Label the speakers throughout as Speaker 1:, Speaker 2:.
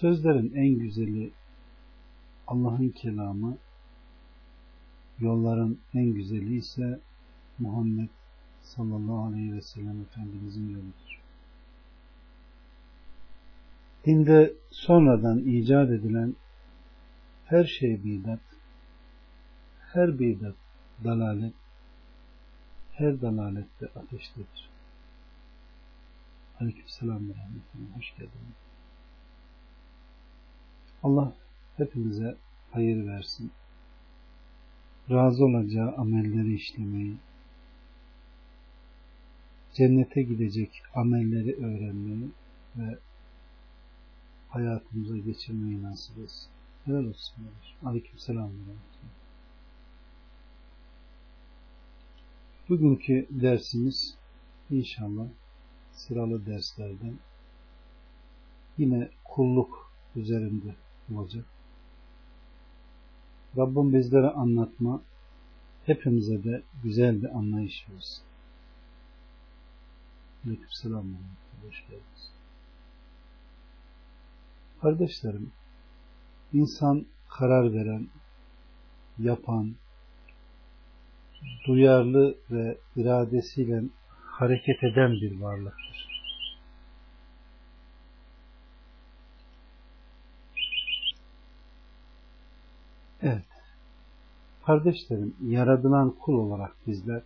Speaker 1: Sözlerin en güzeli Allah'ın kelamı, yolların en güzeli ise Muhammed sallallahu aleyhi ve sellem Efendimizin yoludur. Dinde sonradan icat edilen her şey bidat, her bidat dalalet, her dalalette ateştedir. Aleyküm selam ve rahmetullah. Hoş geldiniz. Allah hepimize hayır versin. Razı olacağı amelleri işlemeyi, cennete gidecek amelleri öğrenmeyi ve hayatımıza geçirmeyi nasip etsin. Helal olsun. Aleyküm selam. Bugünkü dersimiz inşallah sıralı derslerden yine kulluk üzerinde olacak. Rabbim bizlere anlatma, hepimize de güzel bir anlayış versin. Aleyküm selam. Hoş geldiniz. Kardeşlerim, insan karar veren, yapan, duyarlı ve iradesiyle hareket eden bir varlıktır. Evet. Kardeşlerim, yaradılan kul olarak bizler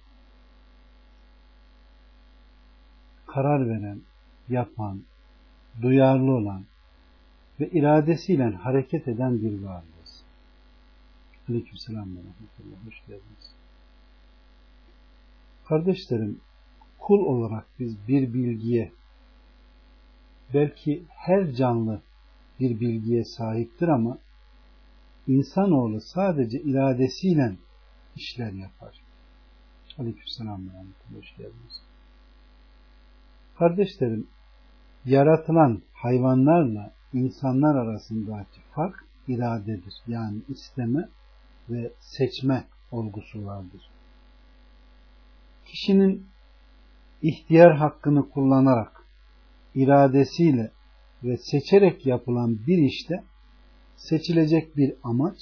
Speaker 1: karar veren, yapan, duyarlı olan ve iradesiyle hareket eden bir varlığız. Aleyküm selam ve rahmetullah. Hoş geldiniz. Kardeşlerim, kul olarak biz bir bilgiye, belki her canlı bir bilgiye sahiptir ama insanoğlu sadece iradesiyle işler yapar. Aleykümselam ve Hoş geldiniz. Kardeşlerim, yaratılan hayvanlarla insanlar arasındaki fark iradedir. Yani isteme ve seçme olgusu vardır. Kişinin ihtiyar hakkını kullanarak iradesiyle ve seçerek yapılan bir işte seçilecek bir amaç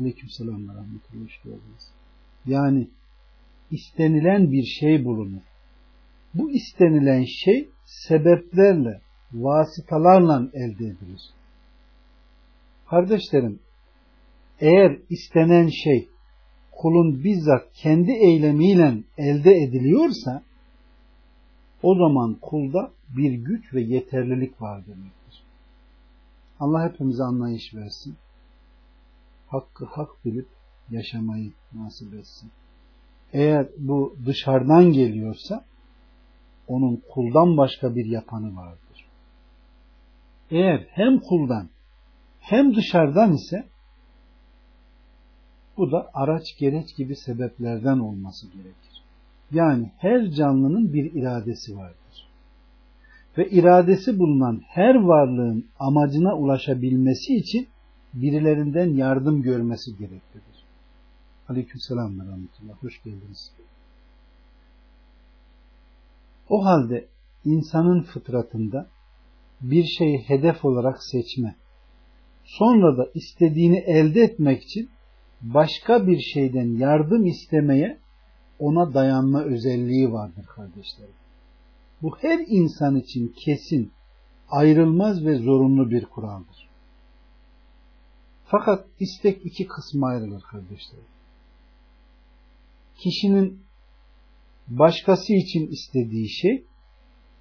Speaker 1: Aleykümselam ve rahmetullah Yani istenilen bir şey bulunur. Bu istenilen şey sebeplerle, vasıtalarla elde edilir. Kardeşlerim, eğer istenen şey kulun bizzat kendi eylemiyle elde ediliyorsa o zaman kulda bir güç ve yeterlilik var demektir. Allah hepimize anlayış versin. Hakkı hak bilip yaşamayı nasip etsin. Eğer bu dışarıdan geliyorsa onun kuldan başka bir yapanı vardır. Eğer hem kuldan hem dışarıdan ise bu da araç gereç gibi sebeplerden olması gerekir. Yani her canlının bir iradesi vardır. Ve iradesi bulunan her varlığın amacına ulaşabilmesi için birilerinden yardım görmesi gereklidir. Aleykümselam ve rahmetullah. Hoş geldiniz. O halde insanın fıtratında bir şeyi hedef olarak seçme, sonra da istediğini elde etmek için başka bir şeyden yardım istemeye ona dayanma özelliği vardır kardeşlerim. Bu her insan için kesin, ayrılmaz ve zorunlu bir kuraldır. Fakat istek iki kısma ayrılır kardeşlerim. Kişinin başkası için istediği şey,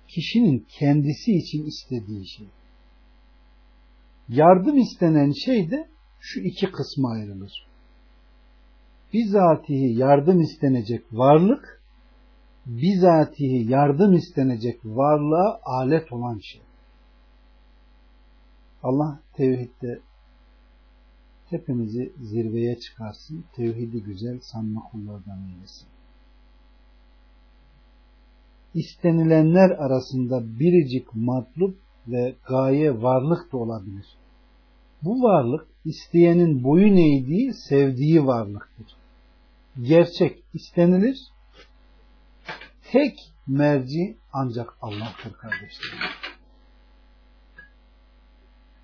Speaker 1: kişinin kendisi için istediği şey. Yardım istenen şey de şu iki kısma ayrılır bizatihi yardım istenecek varlık bizatihi yardım istenecek varlığa alet olan şey. Allah tevhidde hepimizi zirveye çıkarsın. Tevhidi güzel sanma kullardan eylesin. İstenilenler arasında biricik matlup ve gaye varlık da olabilir. Bu varlık isteyenin boyun eğdiği, sevdiği varlıktır. Gerçek istenilir. Tek merci ancak Allah'tır kardeşlerim.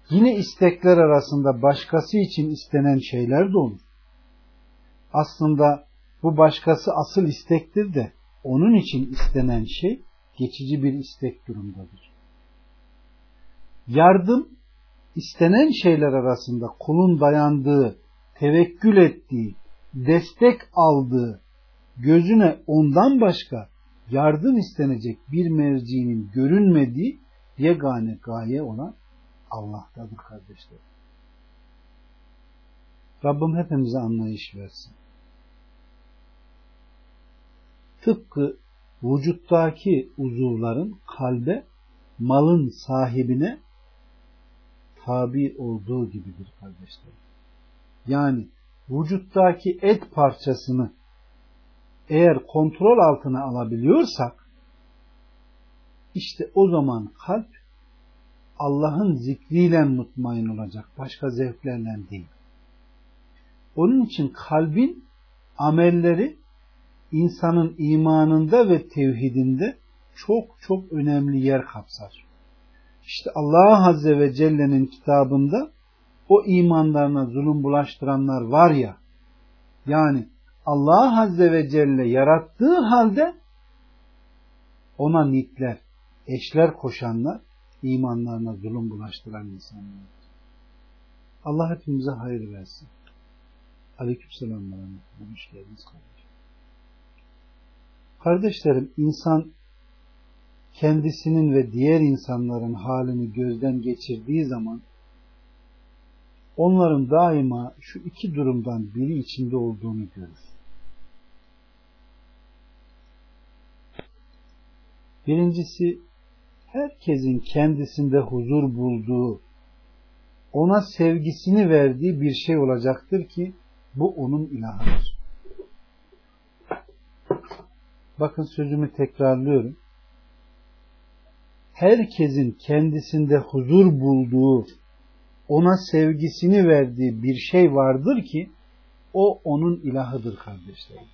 Speaker 1: Yine istekler arasında başkası için istenen şeyler de olur. Aslında bu başkası asıl istektir de onun için istenen şey geçici bir istek durumdadır. Yardım istenen şeyler arasında kulun dayandığı, tevekkül ettiği, destek aldığı, gözüne ondan başka yardım istenecek bir mercinin görünmediği yegane gaye olan Allah'tadır kardeşler. Rabbim hepimize anlayış versin. Tıpkı vücuttaki uzuvların kalbe, malın sahibine tabi olduğu gibidir kardeşler. Yani vücuttaki et parçasını eğer kontrol altına alabiliyorsak işte o zaman kalp Allah'ın zikriyle mutmain olacak. Başka zevklerle değil. Onun için kalbin amelleri insanın imanında ve tevhidinde çok çok önemli yer kapsar. İşte Allah Azze ve Celle'nin kitabında o imanlarına zulüm bulaştıranlar var ya, yani Allah Azze ve Celle yarattığı halde ona nitler, eşler koşanlar, imanlarına zulüm bulaştıran insanlar. Allah hepimize hayır versin. Aleykümselam ve Hoş geldiniz kardeşim. Kardeşlerim, insan kendisinin ve diğer insanların halini gözden geçirdiği zaman onların daima şu iki durumdan biri içinde olduğunu görür. Birincisi herkesin kendisinde huzur bulduğu, ona sevgisini verdiği bir şey olacaktır ki bu onun ilahıdır. Bakın sözümü tekrarlıyorum. Herkesin kendisinde huzur bulduğu, ona sevgisini verdiği bir şey vardır ki o onun ilahıdır kardeşlerim.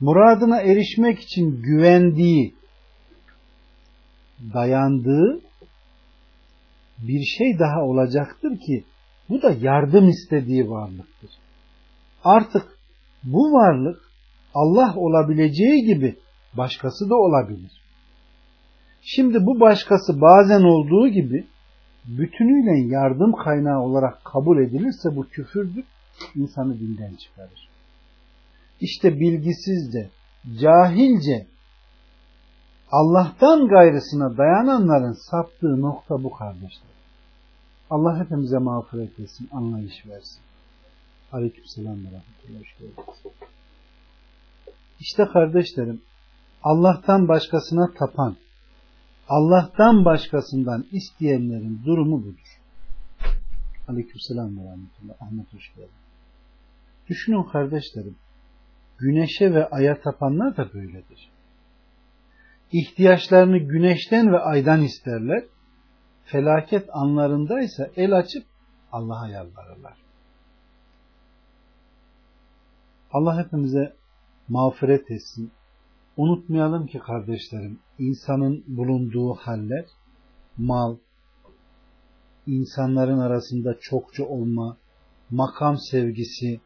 Speaker 1: Muradına erişmek için güvendiği, dayandığı bir şey daha olacaktır ki bu da yardım istediği varlıktır. Artık bu varlık Allah olabileceği gibi başkası da olabilir. Şimdi bu başkası bazen olduğu gibi bütünüyle yardım kaynağı olarak kabul edilirse bu küfürdür, insanı dinden çıkarır. İşte bilgisizce, cahilce Allah'tan gayrısına dayananların saptığı nokta bu kardeşler. Allah hepimize mağfiret etsin, anlayış versin. Aleykümselam ve rahmetullah. İşte kardeşlerim, Allah'tan başkasına tapan, Allah'tan başkasından isteyenlerin durumu budur. Aleykümselam ve rahmetullah. Ahmet hoş geldin. Düşünün kardeşlerim, güneşe ve aya tapanlar da böyledir ihtiyaçlarını güneşten ve aydan isterler. Felaket anlarında ise el açıp Allah'a yalvarırlar. Allah hepimize mağfiret etsin. Unutmayalım ki kardeşlerim, insanın bulunduğu haller, mal, insanların arasında çokça olma, makam sevgisi,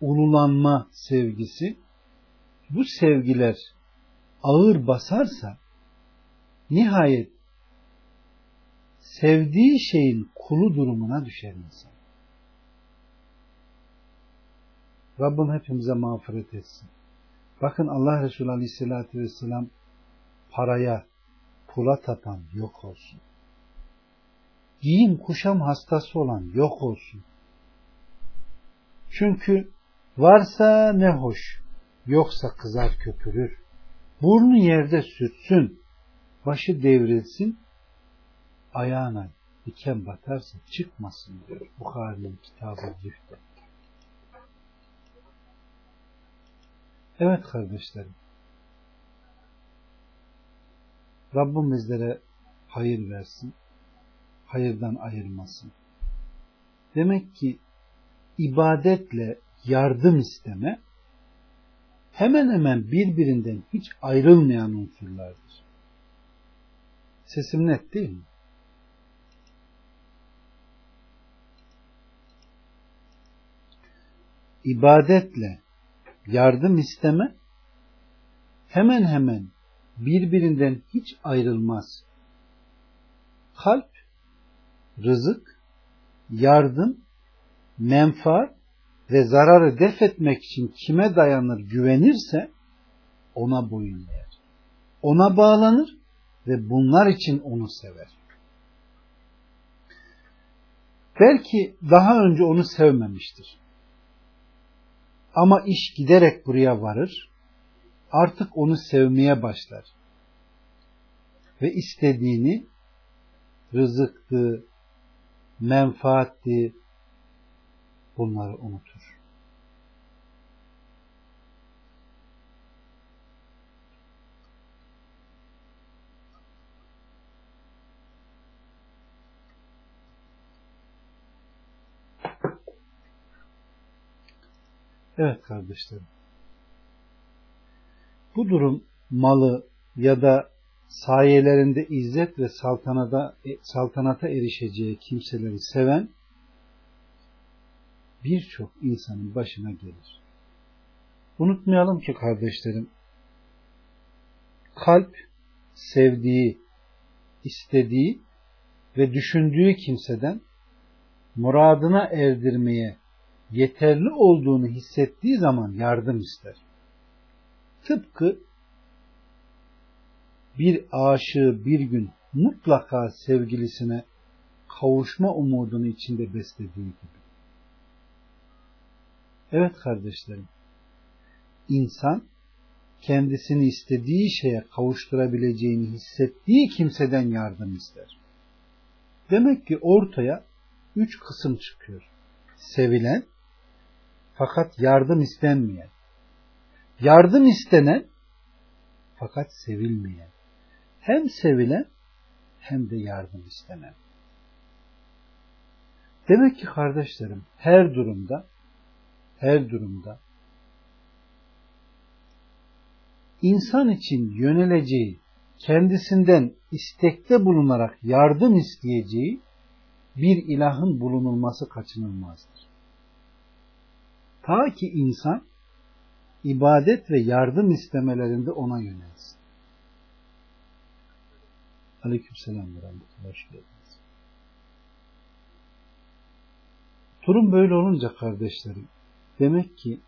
Speaker 1: ululanma sevgisi, bu sevgiler ağır basarsa nihayet sevdiği şeyin kulu durumuna düşer insan. Rabbim hepimize mağfiret etsin. Bakın Allah Resulü Aleyhisselatü Vesselam paraya, pula tapan yok olsun. Giyim kuşam hastası olan yok olsun. Çünkü varsa ne hoş, Yoksa kızar köpürür. Burnu yerde sürtsün. Başı devrilsin. Ayağına diken batarsa çıkmasın diyor Bukhari'nin kitabı Zühd'de. Evet kardeşlerim. Rabbim bizlere hayır versin. Hayırdan ayırmasın. Demek ki ibadetle yardım isteme hemen hemen birbirinden hiç ayrılmayan unsurlardır. Sesim net değil mi? ibadetle yardım isteme hemen hemen birbirinden hiç ayrılmaz. Kalp, rızık, yardım, menfaat ve zararı def etmek için kime dayanır, güvenirse ona boyun eğer. Ona bağlanır ve bunlar için onu sever. Belki daha önce onu sevmemiştir. Ama iş giderek buraya varır. Artık onu sevmeye başlar. Ve istediğini rızıktı, menfaatti bunları unutur. Evet kardeşlerim. Bu durum malı ya da sayelerinde izzet ve saltanata, saltanata erişeceği kimseleri seven birçok insanın başına gelir. Unutmayalım ki kardeşlerim, kalp sevdiği, istediği ve düşündüğü kimseden muradına erdirmeye yeterli olduğunu hissettiği zaman yardım ister. Tıpkı bir aşığı bir gün mutlaka sevgilisine kavuşma umudunu içinde beslediği gibi. Evet kardeşlerim, insan kendisini istediği şeye kavuşturabileceğini hissettiği kimseden yardım ister. Demek ki ortaya üç kısım çıkıyor. Sevilen, fakat yardım istenmeyen. Yardım istenen fakat sevilmeyen. Hem sevilen hem de yardım istenen. Demek ki kardeşlerim her durumda her durumda insan için yöneleceği, kendisinden istekte bulunarak yardım isteyeceği bir ilahın bulunulması kaçınılmazdır. Ta ki insan ibadet ve yardım istemelerinde ona yönelsin. Aleykümselam ve rahmetullah. Hoş geldiniz. Durum böyle olunca kardeşlerim, demek ki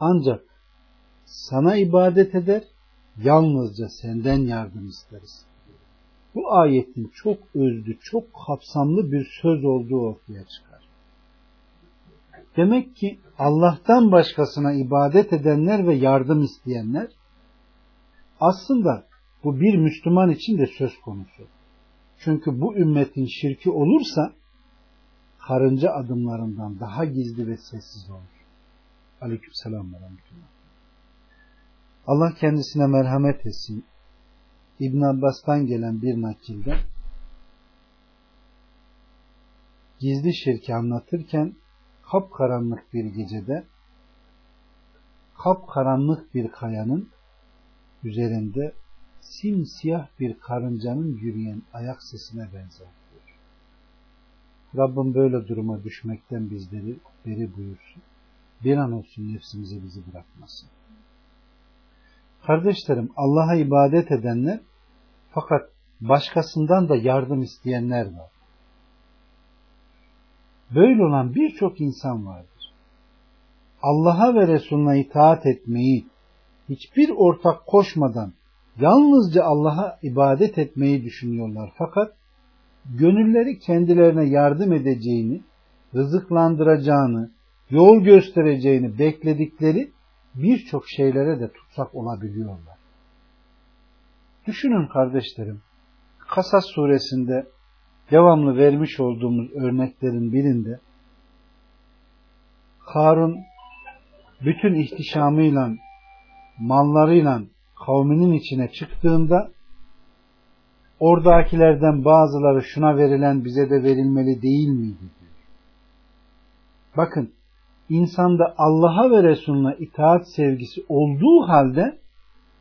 Speaker 1: ancak sana ibadet eder, yalnızca senden yardım isteriz. Bu ayetin çok özlü, çok kapsamlı bir söz olduğu ortaya çıkar. Demek ki Allah'tan başkasına ibadet edenler ve yardım isteyenler aslında bu bir Müslüman için de söz konusu. Çünkü bu ümmetin şirki olursa karınca adımlarından daha gizli ve sessiz olur. Aleykümselam ve Allah kendisine merhamet etsin. İbn Abbas'tan gelen bir nakilde gizli şirki anlatırken kapkaranlık bir gecede kapkaranlık bir kayanın üzerinde simsiyah bir karıncanın yürüyen ayak sesine benzer. Rabbim böyle duruma düşmekten bizleri beri buyursun. Bir an olsun nefsimize bizi bırakmasın. Kardeşlerim Allah'a ibadet edenler fakat başkasından da yardım isteyenler var. Böyle olan birçok insan vardır. Allah'a ve Resulüne itaat etmeyi, hiçbir ortak koşmadan yalnızca Allah'a ibadet etmeyi düşünüyorlar. Fakat gönülleri kendilerine yardım edeceğini, rızıklandıracağını, yol göstereceğini bekledikleri birçok şeylere de tutsak olabiliyorlar. Düşünün kardeşlerim, Kasas suresinde devamlı vermiş olduğumuz örneklerin birinde Harun bütün ihtişamıyla, mallarıyla kavminin içine çıktığında oradakilerden bazıları şuna verilen bize de verilmeli değil miydi. Bakın insanda Allah'a ve Resulüne itaat sevgisi olduğu halde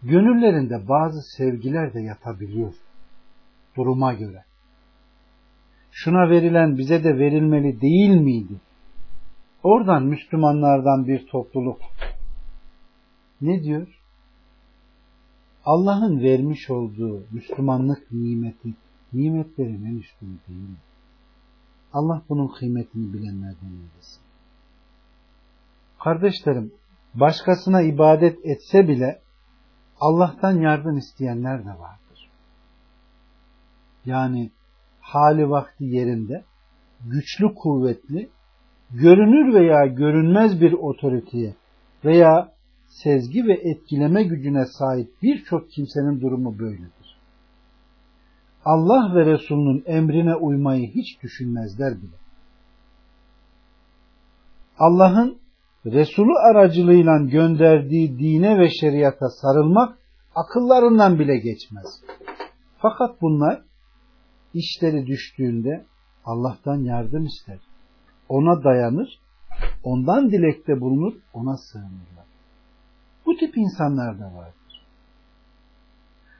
Speaker 1: gönüllerinde bazı sevgiler de yatabiliyor. Duruma göre. Şuna verilen bize de verilmeli değil miydi? Oradan Müslümanlardan bir topluluk ne diyor? Allah'ın vermiş olduğu Müslümanlık nimeti, nimetlerin en üstünü değil mi? Allah bunun kıymetini bilenlerden eylesin. Kardeşlerim, başkasına ibadet etse bile Allah'tan yardım isteyenler de vardır. Yani hali vakti yerinde güçlü kuvvetli, görünür veya görünmez bir otoriteye veya sezgi ve etkileme gücüne sahip birçok kimsenin durumu böyledir. Allah ve Resulünün emrine uymayı hiç düşünmezler bile. Allah'ın Resulü aracılığıyla gönderdiği dine ve şeriata sarılmak akıllarından bile geçmez. Fakat bunlar işleri düştüğünde Allah'tan yardım ister. Ona dayanır, ondan dilekte bulunur, ona sığınırlar. Bu tip insanlar da vardır.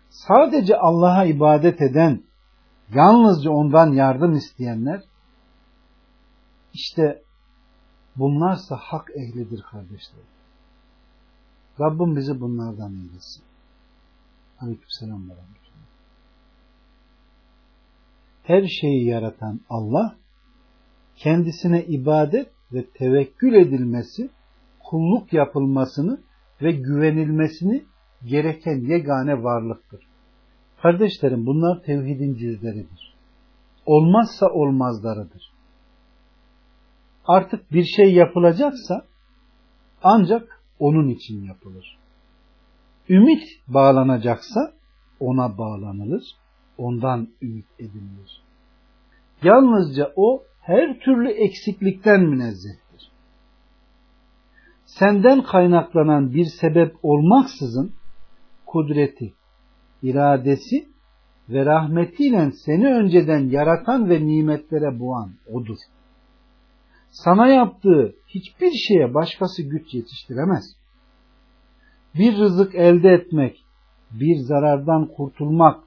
Speaker 1: Sadece Allah'a ibadet eden, yalnızca ondan yardım isteyenler, işte bunlarsa hak ehlidir kardeşlerim. Rabbim bizi bunlardan eylesin. Aleykümselam ve Her şeyi yaratan Allah, kendisine ibadet ve tevekkül edilmesi, kulluk yapılmasını ve güvenilmesini gereken yegane varlıktır. Kardeşlerim bunlar tevhidin cüzleridir. Olmazsa olmazlarıdır. Artık bir şey yapılacaksa ancak onun için yapılır. Ümit bağlanacaksa ona bağlanılır, ondan ümit edinilir. Yalnızca o her türlü eksiklikten münezzeh senden kaynaklanan bir sebep olmaksızın kudreti, iradesi ve rahmetiyle seni önceden yaratan ve nimetlere boğan odur. Sana yaptığı hiçbir şeye başkası güç yetiştiremez. Bir rızık elde etmek, bir zarardan kurtulmak,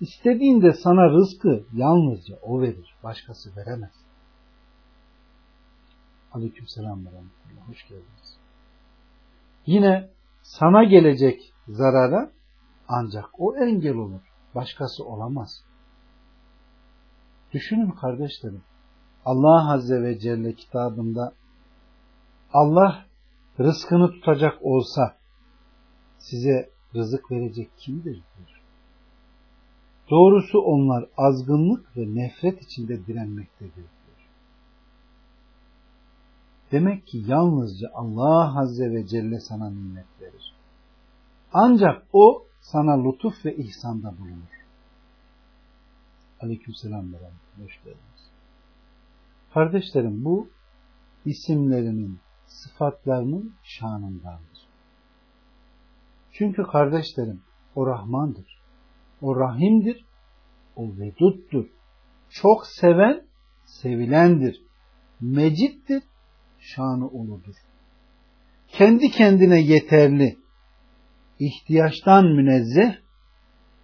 Speaker 1: istediğinde sana rızkı yalnızca o verir, başkası veremez. Aleykümselam ve Hoş geldiniz. Yine sana gelecek zarara ancak o engel olur. Başkası olamaz. Düşünün kardeşlerim. Allah Azze ve Celle kitabında Allah rızkını tutacak olsa size rızık verecek kimdir diyor. Doğrusu onlar azgınlık ve nefret içinde direnmektedir. Demek ki yalnızca Allah Azze ve Celle sana nimet verir. Ancak o sana lütuf ve ihsanda bulunur. Aleykümselam ve Hoş geldiniz. Kardeşlerim bu isimlerinin, sıfatlarının şanındandır. Çünkü kardeşlerim o Rahmandır. O Rahim'dir. O Vedud'dur. Çok seven, sevilendir. Mecittir şanı uludur. Kendi kendine yeterli, ihtiyaçtan münezzeh,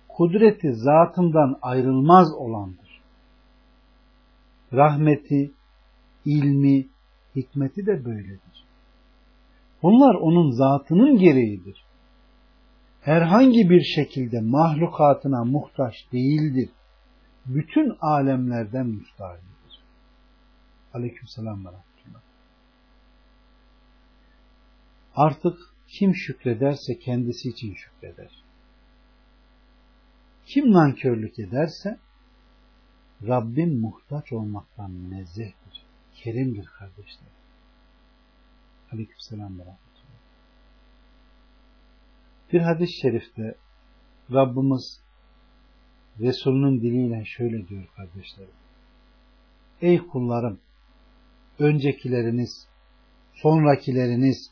Speaker 1: kudreti zatından ayrılmaz olandır. Rahmeti, ilmi, hikmeti de böyledir. Bunlar onun zatının gereğidir. Herhangi bir şekilde mahlukatına muhtaç değildir. Bütün alemlerden müstahildir. Aleykümselam ve Artık kim şükrederse kendisi için şükreder. Kim nankörlük ederse Rabbim muhtaç olmaktan münezzehtir. Kerimdir kardeşler. Aleykümselam ve rahmetullah. Bir hadis-i şerifte Rabbimiz Resulünün diliyle şöyle diyor kardeşlerim. Ey kullarım, öncekileriniz, sonrakileriniz,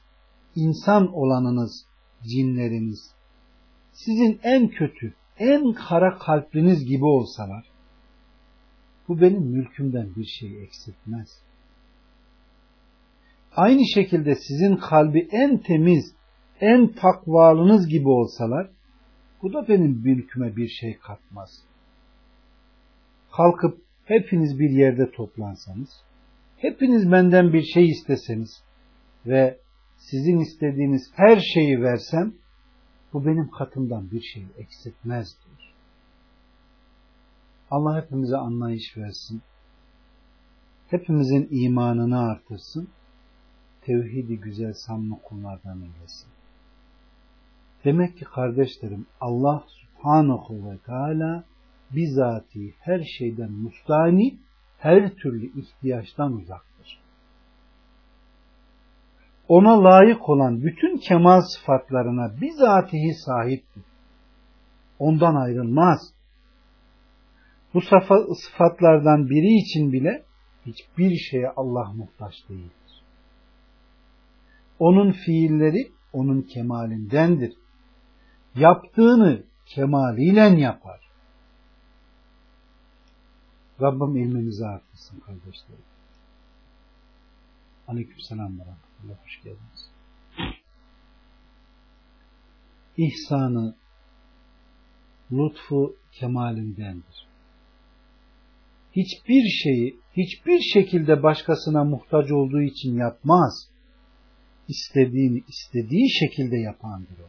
Speaker 1: insan olanınız, cinleriniz, sizin en kötü, en kara kalpliniz gibi olsalar, bu benim mülkümden bir şey eksiltmez. Aynı şekilde sizin kalbi en temiz, en takvalınız gibi olsalar, bu da benim mülküme bir şey katmaz. Kalkıp hepiniz bir yerde toplansanız, hepiniz benden bir şey isteseniz ve sizin istediğiniz her şeyi versem, bu benim katımdan bir şey eksiltmez diyor. Allah hepimize anlayış versin. Hepimizin imanını artırsın. Tevhidi güzel samimi kullardan eylesin. Demek ki kardeşlerim Allah subhanahu ve teala bizatihi her şeyden mustani, her türlü ihtiyaçtan uzaktır. Ona layık olan bütün kemal sıfatlarına bizatihi sahiptir. Ondan ayrılmaz. Bu sıfatlardan biri için bile hiçbir şeye Allah muhtaç değildir. Onun fiilleri onun kemalindendir yaptığını kemaliyle yapar. Rabbim ilminizi artırsın kardeşlerim. Aleyküm selam ve rahmetullah. Hoş geldiniz. İhsanı, lütfu kemalindendir. Hiçbir şeyi, hiçbir şekilde başkasına muhtaç olduğu için yapmaz. İstediğini istediği şekilde yapandır o.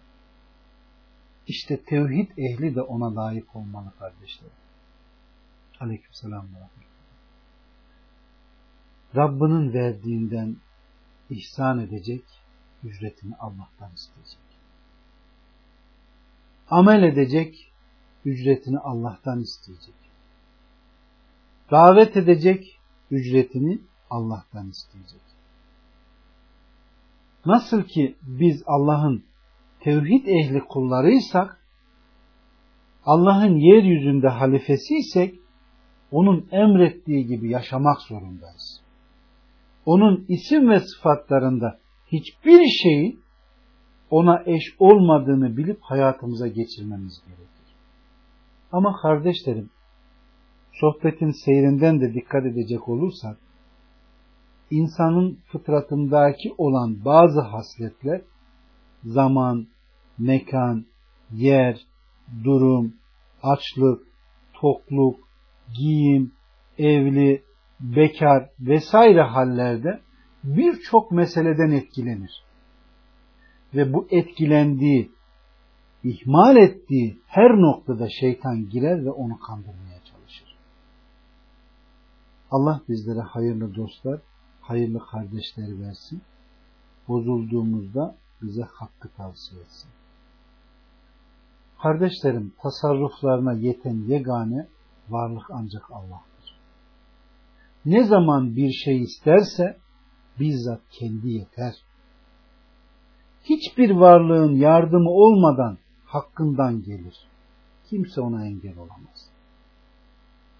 Speaker 1: İşte tevhid ehli de ona layık olmalı kardeşlerim. Aleykümselam ve Rabbinin verdiğinden ihsan edecek, ücretini Allah'tan isteyecek. Amel edecek, ücretini Allah'tan isteyecek. Davet edecek, ücretini Allah'tan isteyecek. Nasıl ki biz Allah'ın tevhid ehli kullarıysak, Allah'ın yeryüzünde halifesiysek, onun emrettiği gibi yaşamak zorundayız. Onun isim ve sıfatlarında hiçbir şeyin ona eş olmadığını bilip hayatımıza geçirmemiz gerekir. Ama kardeşlerim, sohbetin seyrinden de dikkat edecek olursak, insanın fıtratındaki olan bazı hasletler zaman, mekan, yer, durum, açlık, tokluk, giyim, evli, bekar vesaire hallerde birçok meseleden etkilenir. Ve bu etkilendiği, ihmal ettiği her noktada şeytan girer ve onu kandırmaya çalışır. Allah bizlere hayırlı dostlar, hayırlı kardeşleri versin. Bozulduğumuzda bize hakkı tavsiye etsin. Kardeşlerim tasarruflarına yeten yegane varlık ancak Allah'tır. Ne zaman bir şey isterse bizzat kendi yeter. Hiçbir varlığın yardımı olmadan hakkından gelir. Kimse ona engel olamaz.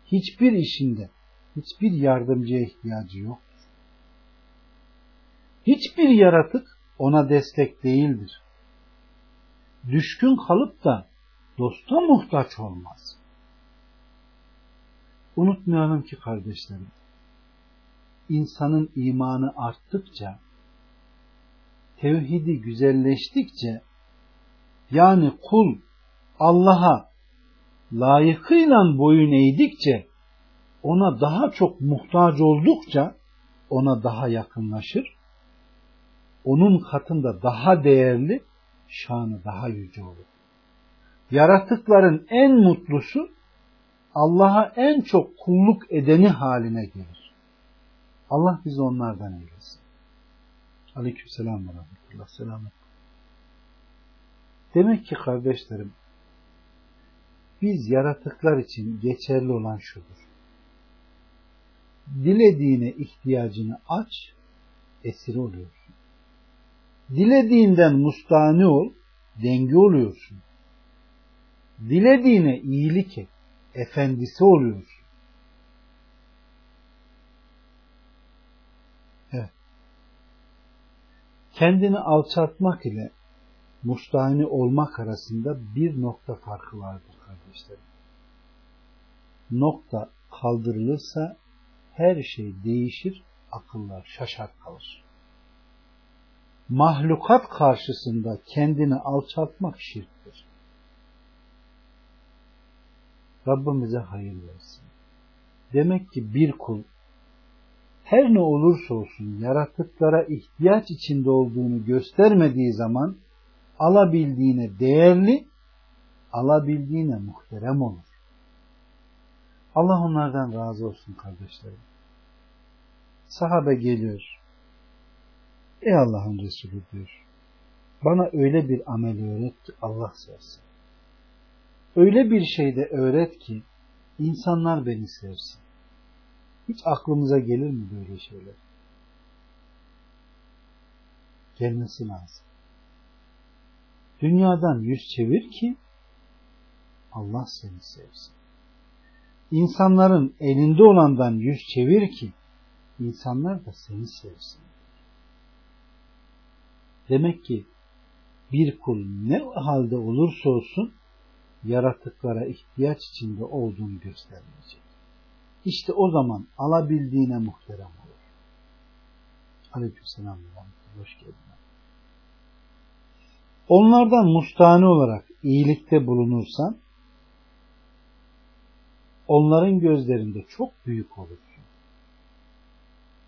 Speaker 1: Hiçbir işinde hiçbir yardımcıya ihtiyacı yoktur. Hiçbir yaratık ona destek değildir. Düşkün kalıp da dosta muhtaç olmaz. Unutmayalım ki kardeşlerim, insanın imanı arttıkça, tevhidi güzelleştikçe, yani kul Allah'a layıkıyla boyun eğdikçe, ona daha çok muhtaç oldukça, ona daha yakınlaşır onun katında daha değerli, şanı daha yüce olur. Yaratıkların en mutlusu Allah'a en çok kulluk edeni haline gelir. Allah bizi onlardan eylesin. Aleyküm selam ve rahmetullah. Selamet. Demek ki kardeşlerim, biz yaratıklar için geçerli olan şudur. Dilediğine ihtiyacını aç, esir oluyor dilediğinden mustani ol, denge oluyorsun. Dilediğine iyilik et. Efendisi oluyorsun. Evet. Kendini alçaltmak ile mustahini olmak arasında bir nokta farkı vardır kardeşlerim. Nokta kaldırılırsa her şey değişir, akıllar şaşar kalır. Mahlukat karşısında kendini alçaltmak şirktir. Rabbimize hayır versin. Demek ki bir kul her ne olursa olsun yaratıklara ihtiyaç içinde olduğunu göstermediği zaman alabildiğine değerli, alabildiğine muhterem olur. Allah onlardan razı olsun kardeşlerim. Sahabe geliyor. Ey Allah'ın Resulü diyor. Bana öyle bir amel öğret ki Allah sevsin. Öyle bir şey de öğret ki insanlar beni sevsin. Hiç aklımıza gelir mi böyle şeyler? Gelmesi lazım. Dünyadan yüz çevir ki Allah seni sevsin. İnsanların elinde olandan yüz çevir ki insanlar da seni sevsin. Demek ki bir kul ne halde olursa olsun yaratıklara ihtiyaç içinde olduğunu göstermeyecek. İşte o zaman alabildiğine muhterem olur. Aleykümselam. Hoş geldin. Onlardan mustani olarak iyilikte bulunursan onların gözlerinde çok büyük olursun.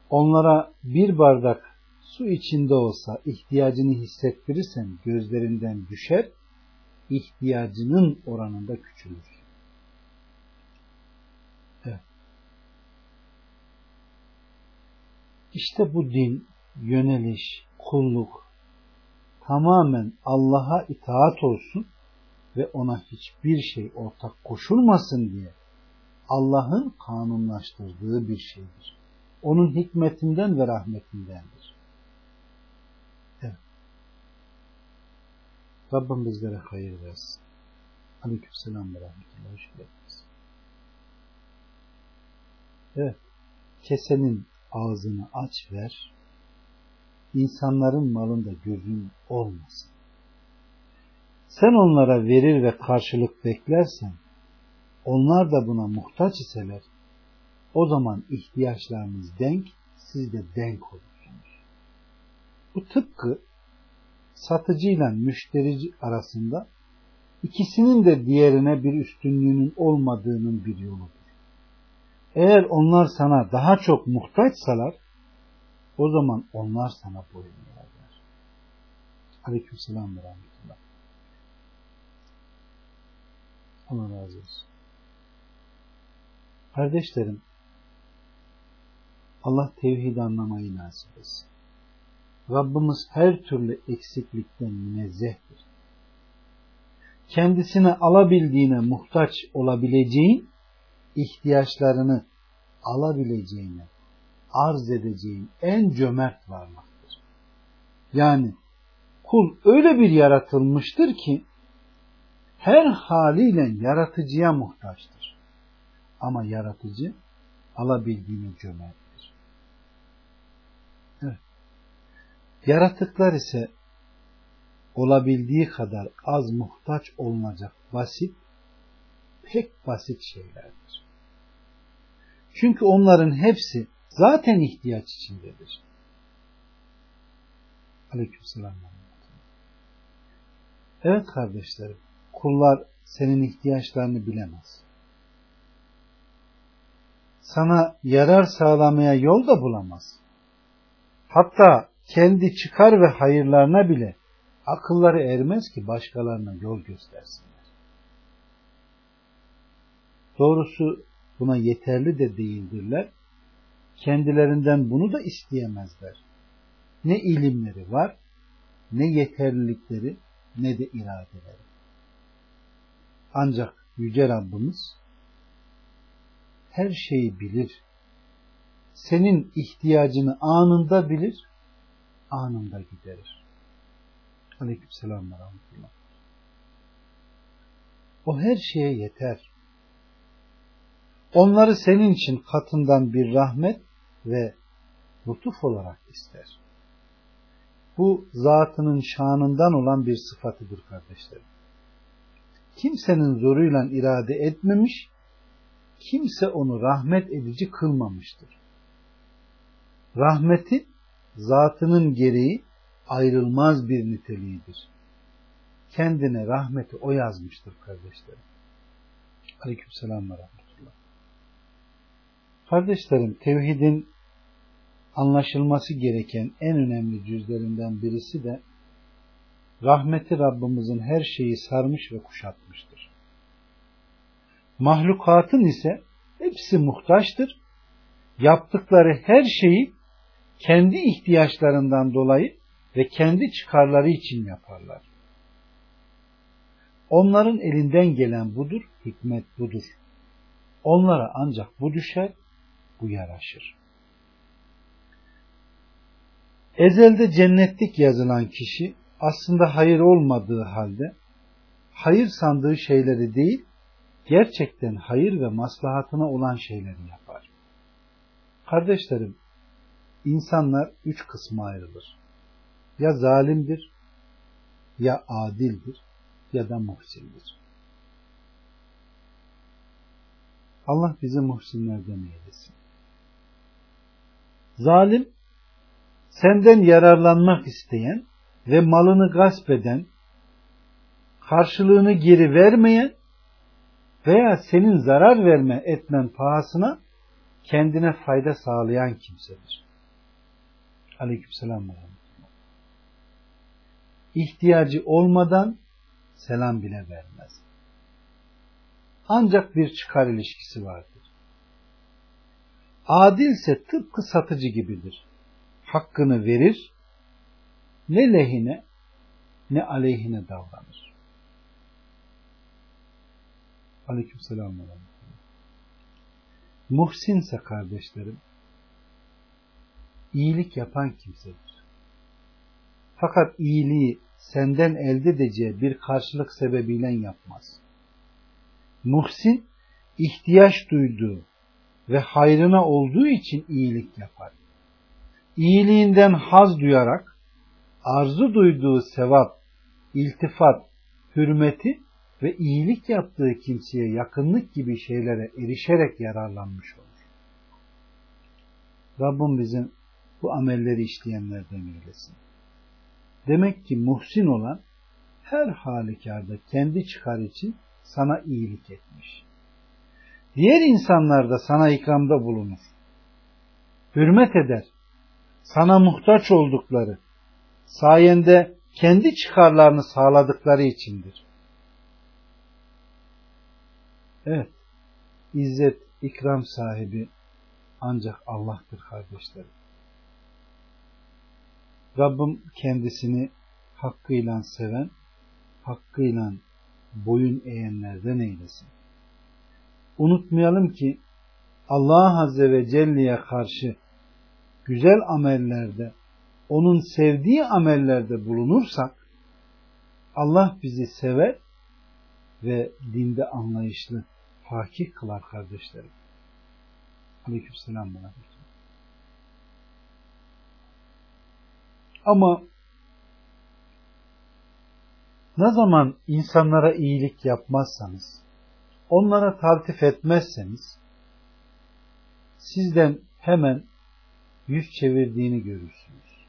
Speaker 1: Onlara bir bardak su içinde olsa ihtiyacını hissettirirsen gözlerinden düşer, ihtiyacının oranında küçülür. İşte bu din, yöneliş, kulluk tamamen Allah'a itaat olsun ve ona hiçbir şey ortak koşulmasın diye Allah'ın kanunlaştırdığı bir şeydir. Onun hikmetinden ve rahmetindendir. Evet. Rabbim bizlere hayır versin. Aleyküm selam ve rahmetullah. Hoş geldiniz. Evet. Kesenin ağzını aç ver. İnsanların malında gözün olmasın. Sen onlara verir ve karşılık beklersen onlar da buna muhtaç iseler o zaman ihtiyaçlarınız denk, siz de denk olursunuz. Bu tıpkı satıcıyla müşterici arasında ikisinin de diğerine bir üstünlüğünün olmadığının bir yoludur. Eğer onlar sana daha çok muhtaçsalar o zaman onlar sana boyun eğerler. Aleykümselam ve rahmetullah. Allah razı olsun. Kardeşlerim, Allah tevhid anlamayı nasip etsin. Rabbimiz her türlü eksiklikten münezzehtir. Kendisine alabildiğine muhtaç olabileceğin, ihtiyaçlarını alabileceğine arz edeceğin en cömert varlıktır. Yani kul öyle bir yaratılmıştır ki her haliyle yaratıcıya muhtaçtır. Ama yaratıcı alabildiğine cömerttir. Evet. Yaratıklar ise olabildiği kadar az muhtaç olunacak basit, pek basit şeylerdir. Çünkü onların hepsi zaten ihtiyaç içindedir. Aleykümselam. Evet kardeşlerim, kullar senin ihtiyaçlarını bilemez. Sana yarar sağlamaya yol da bulamaz. Hatta kendi çıkar ve hayırlarına bile akılları ermez ki başkalarına yol göstersinler. Doğrusu buna yeterli de değildirler kendilerinden bunu da isteyemezler. Ne ilimleri var, ne yeterlilikleri, ne de iradeleri. Ancak Yüce Rabbimiz her şeyi bilir. Senin ihtiyacını anında bilir, anında giderir. Aleyküm selam ve. O her şeye yeter. Onları senin için katından bir rahmet ve lütuf olarak ister. Bu zatının şanından olan bir sıfatıdır kardeşlerim. Kimsenin zoruyla irade etmemiş, kimse onu rahmet edici kılmamıştır. Rahmeti zatının gereği ayrılmaz bir niteliğidir. Kendine rahmeti o yazmıştır kardeşlerim. Aleykümselam ve rahmetullah. Kardeşlerim tevhidin anlaşılması gereken en önemli cüzlerinden birisi de rahmeti Rabbimizin her şeyi sarmış ve kuşatmıştır. Mahlukatın ise hepsi muhtaçtır. Yaptıkları her şeyi kendi ihtiyaçlarından dolayı ve kendi çıkarları için yaparlar. Onların elinden gelen budur, hikmet budur. Onlara ancak bu düşer, bu yaraşır. Ezelde cennetlik yazılan kişi aslında hayır olmadığı halde hayır sandığı şeyleri değil, gerçekten hayır ve maslahatına olan şeyleri yapar. Kardeşlerim, insanlar üç kısma ayrılır. Ya zalimdir, ya adildir, ya da muhsindir. Allah bizi muhsinlerden eylesin. Zalim, senden yararlanmak isteyen ve malını gasp eden, karşılığını geri vermeyen veya senin zarar verme etmen pahasına kendine fayda sağlayan kimsedir. Aleykümselam. İhtiyacı olmadan selam bile vermez. Ancak bir çıkar ilişkisi vardır. Adilse tıpkı satıcı gibidir. Hakkını verir, ne lehine ne aleyhine davranır. Aleykümselam. Muhsinse kardeşlerim, iyilik yapan kimsedir. Fakat iyiliği senden elde edeceği bir karşılık sebebiyle yapmaz. Muhsin, ihtiyaç duyduğu ve hayrına olduğu için iyilik yapar. İyiliğinden haz duyarak, arzu duyduğu sevap, iltifat, hürmeti ve iyilik yaptığı kimseye yakınlık gibi şeylere erişerek yararlanmış olur. Rabbim bizim bu amelleri işleyenlerden eylesin. Demek ki muhsin olan her halükarda kendi çıkar için sana iyilik etmiş. Diğer insanlar da sana ikramda bulunur. Hürmet eder. Sana muhtaç oldukları, sayende kendi çıkarlarını sağladıkları içindir. Evet, izzet, ikram sahibi ancak Allah'tır kardeşlerim. Rabbim kendisini hakkıyla seven, hakkıyla boyun eğenlerden eylesin. Unutmayalım ki Allah Azze ve Celle'ye karşı güzel amellerde, onun sevdiği amellerde bulunursak, Allah bizi sever ve dinde anlayışlı, fakir kılar kardeşlerim. Aleykümselam. Ama ne zaman insanlara iyilik yapmazsanız, onlara taltif etmezseniz, sizden hemen yüz çevirdiğini görürsünüz.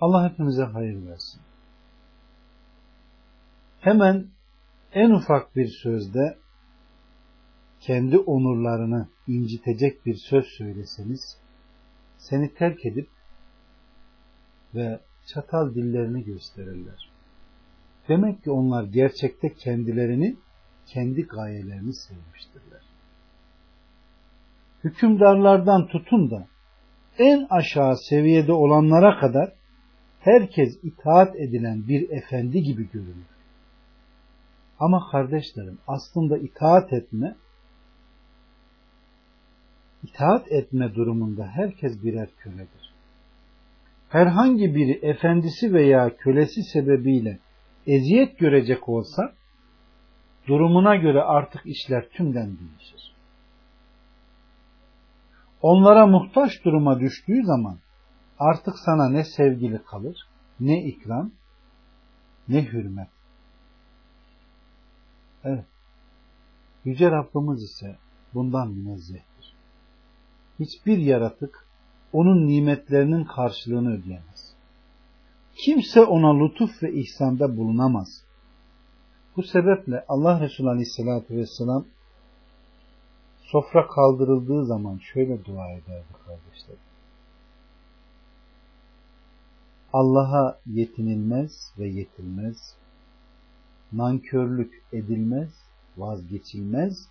Speaker 1: Allah hepimize hayır versin. Hemen en ufak bir sözde kendi onurlarını incitecek bir söz söyleseniz seni terk edip ve çatal dillerini gösterirler. Demek ki onlar gerçekte kendilerini, kendi gayelerini sevmiştirler. Hükümdarlardan tutun da en aşağı seviyede olanlara kadar herkes itaat edilen bir efendi gibi görünür. Ama kardeşlerim aslında itaat etme itaat etme durumunda herkes birer köledir. herhangi biri efendisi veya kölesi sebebiyle eziyet görecek olsa durumuna göre artık işler tümden değişir. Onlara muhtaç duruma düştüğü zaman artık sana ne sevgili kalır, ne ikram, ne hürmet. Evet. Yüce Rabbimiz ise bundan münezzehtir. Hiçbir yaratık onun nimetlerinin karşılığını ödeyemez. Kimse ona lütuf ve ihsanda bulunamaz. Bu sebeple Allah Resulü Aleyhisselatü Vesselam sofra kaldırıldığı zaman şöyle dua ederdi kardeşlerim. Allah'a yetinilmez ve yetilmez, nankörlük edilmez, vazgeçilmez,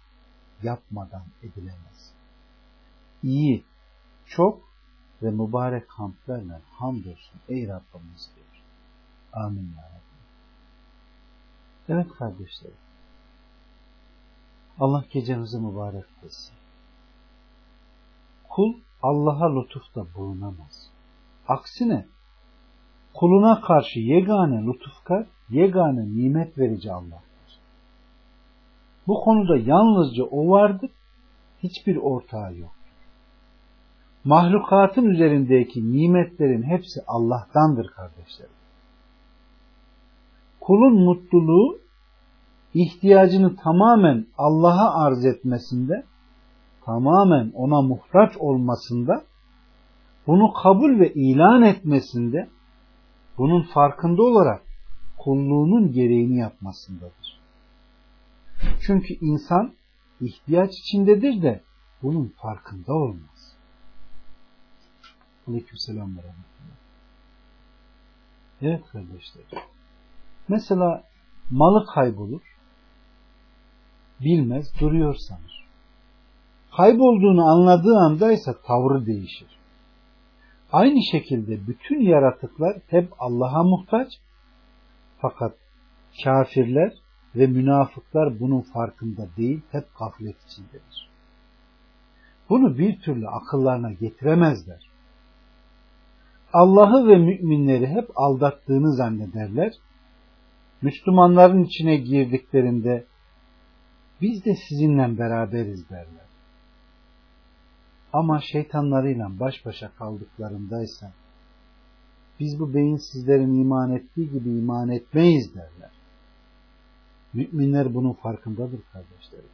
Speaker 1: yapmadan edilemez. İyi, çok ve mübarek hamdlerle hamdolsun ey Rabbimiz diyor. Amin ya Rabbi. Evet kardeşlerim. Allah gecemizi mübarek kılsın. Kul Allah'a lütufta bulunamaz. Aksine kuluna karşı yegane lütufkar, yegane nimet verici Allah'tır. Bu konuda yalnızca O vardır, hiçbir ortağı yok. Mahlukatın üzerindeki nimetlerin hepsi Allah'tandır kardeşlerim. Kulun mutluluğu ihtiyacını tamamen Allah'a arz etmesinde, tamamen ona muhtaç olmasında, bunu kabul ve ilan etmesinde, bunun farkında olarak kulluğunun gereğini yapmasındadır. Çünkü insan ihtiyaç içindedir de bunun farkında olmaz. Aleykümselam ve Evet kardeşler. Mesela malı kaybolur, bilmez, duruyor sanır. Kaybolduğunu anladığı anda ise tavrı değişir. Aynı şekilde bütün yaratıklar hep Allah'a muhtaç fakat kafirler ve münafıklar bunun farkında değil, hep gaflet içindedir. Bunu bir türlü akıllarına getiremezler. Allah'ı ve müminleri hep aldattığını zannederler. Müslümanların içine girdiklerinde biz de sizinle beraberiz derler. Ama şeytanlarıyla baş başa kaldıklarındaysa biz bu beyin sizlerin iman ettiği gibi iman etmeyiz derler. Müminler bunun farkındadır kardeşlerim.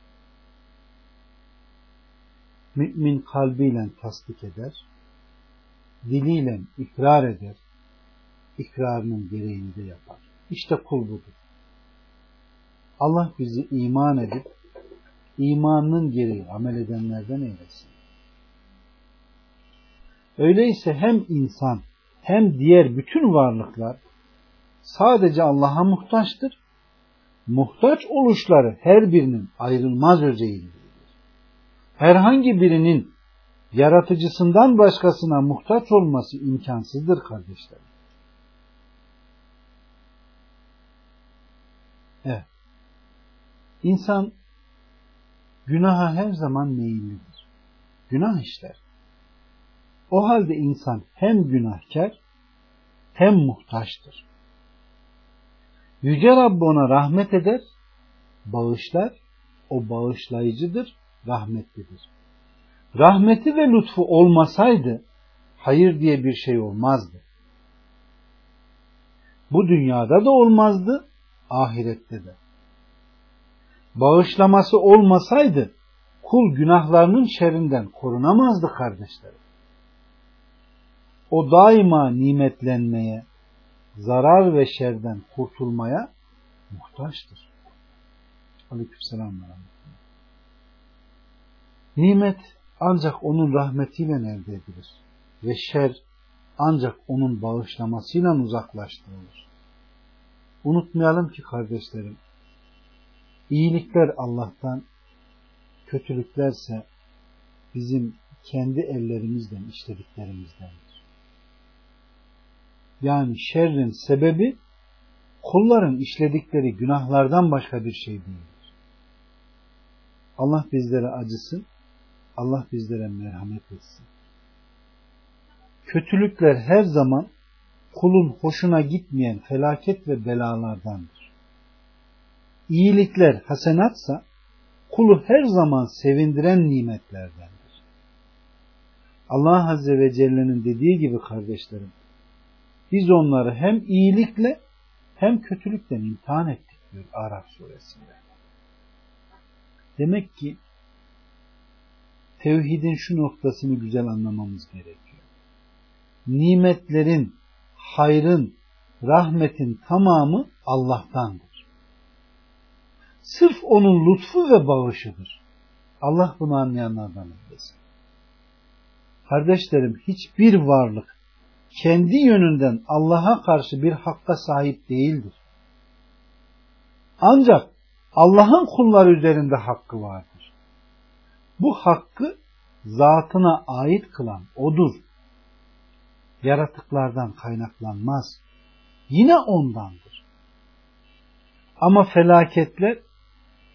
Speaker 1: Mümin kalbiyle tasdik eder, diliyle ikrar eder, ikrarının gereğini de yapar. İşte kul budur. Allah bizi iman edip imanının gereği amel edenlerden eylesin. Öyleyse hem insan hem diğer bütün varlıklar sadece Allah'a muhtaçtır. Muhtaç oluşları her birinin ayrılmaz özelliğidir. Herhangi birinin yaratıcısından başkasına muhtaç olması imkansızdır kardeşlerim. Evet. İnsan günaha her zaman meyillidir. Günah işler. O halde insan hem günahkar hem muhtaçtır. Yüce Rabb ona rahmet eder, bağışlar, o bağışlayıcıdır, rahmetlidir. Rahmeti ve lütfu olmasaydı hayır diye bir şey olmazdı. Bu dünyada da olmazdı, ahirette de. Bağışlaması olmasaydı kul günahlarının şerrinden korunamazdı kardeşlerim. O daima nimetlenmeye, zarar ve şerden kurtulmaya muhtaçtır. Aleykümselam Nimet ancak onun rahmetiyle elde edilir ve şer ancak onun bağışlamasıyla uzaklaştırılır. Unutmayalım ki kardeşlerim, iyilikler Allah'tan, kötülüklerse bizim kendi ellerimizden işlediklerimizdendir. Yani şerrin sebebi kulların işledikleri günahlardan başka bir şey değildir. Allah bizlere acısın, Allah bizlere merhamet etsin. Kötülükler her zaman kulun hoşuna gitmeyen felaket ve belalardandır. İyilikler hasenatsa kulu her zaman sevindiren nimetlerdendir. Allah Azze ve Celle'nin dediği gibi kardeşlerim, biz onları hem iyilikle hem kötülükten imtihan ettik diyor Araf suresinde. Demek ki tevhidin şu noktasını güzel anlamamız gerekiyor. Nimetlerin, hayrın, rahmetin tamamı Allah'tandır. Sırf onun lütfu ve bağışıdır. Allah bunu anlayanlardan eylesin. Kardeşlerim hiçbir varlık kendi yönünden Allah'a karşı bir hakka sahip değildir. Ancak Allah'ın kulları üzerinde hakkı vardır. Bu hakkı zatına ait kılan odur. Yaratıklardan kaynaklanmaz. Yine ondandır. Ama felaketler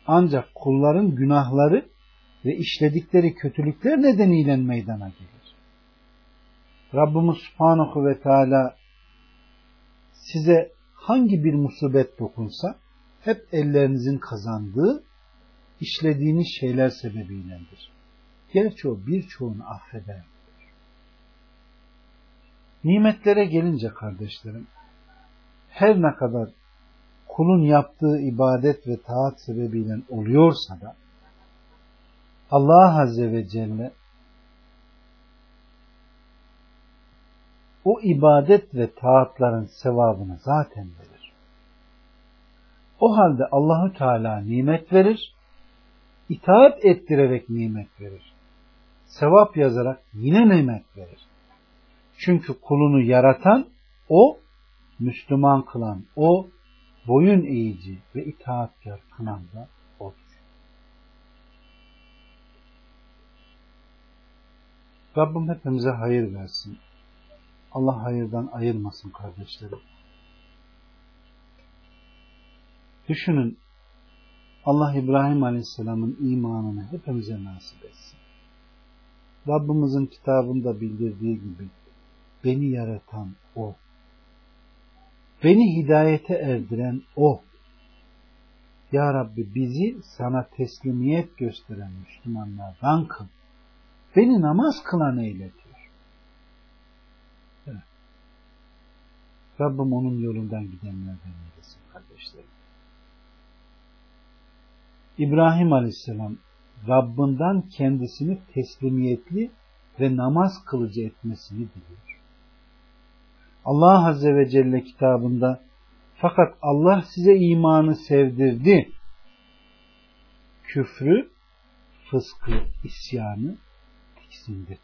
Speaker 1: ancak kulların günahları ve işledikleri kötülükler nedeniyle meydana gelir. Rabbimiz Subhanahu ve Teala size hangi bir musibet dokunsa hep ellerinizin kazandığı işlediğiniz şeyler sebebiylendir. Gerçi o birçoğunu affeder. Nimetlere gelince kardeşlerim, her ne kadar kulun yaptığı ibadet ve taat sebebiyle oluyorsa da Allah Azze ve Celle o ibadet ve taatların sevabını zaten verir. O halde Allahü Teala nimet verir, itaat ettirerek nimet verir. Sevap yazarak yine nimet verir. Çünkü kulunu yaratan o, Müslüman kılan o, boyun eğici ve itaatkar kılan da odur. Rabbim hepimize hayır versin. Allah hayırdan ayırmasın kardeşlerim. Düşünün Allah İbrahim Aleyhisselam'ın imanını hepimize nasip etsin. Rabbimizin kitabında bildirdiği gibi beni yaratan O. Beni hidayete erdiren O. Ya Rabbi bizi sana teslimiyet gösteren Müslümanlardan kıl. Beni namaz kılan eyle Rabbim onun yolundan gidenlerden eylesin kardeşlerim. İbrahim Aleyhisselam Rabbinden kendisini teslimiyetli ve namaz kılıcı etmesini diliyor. Allah Azze ve Celle kitabında fakat Allah size imanı sevdirdi. Küfrü, fıskı, isyanı tiksindirdi.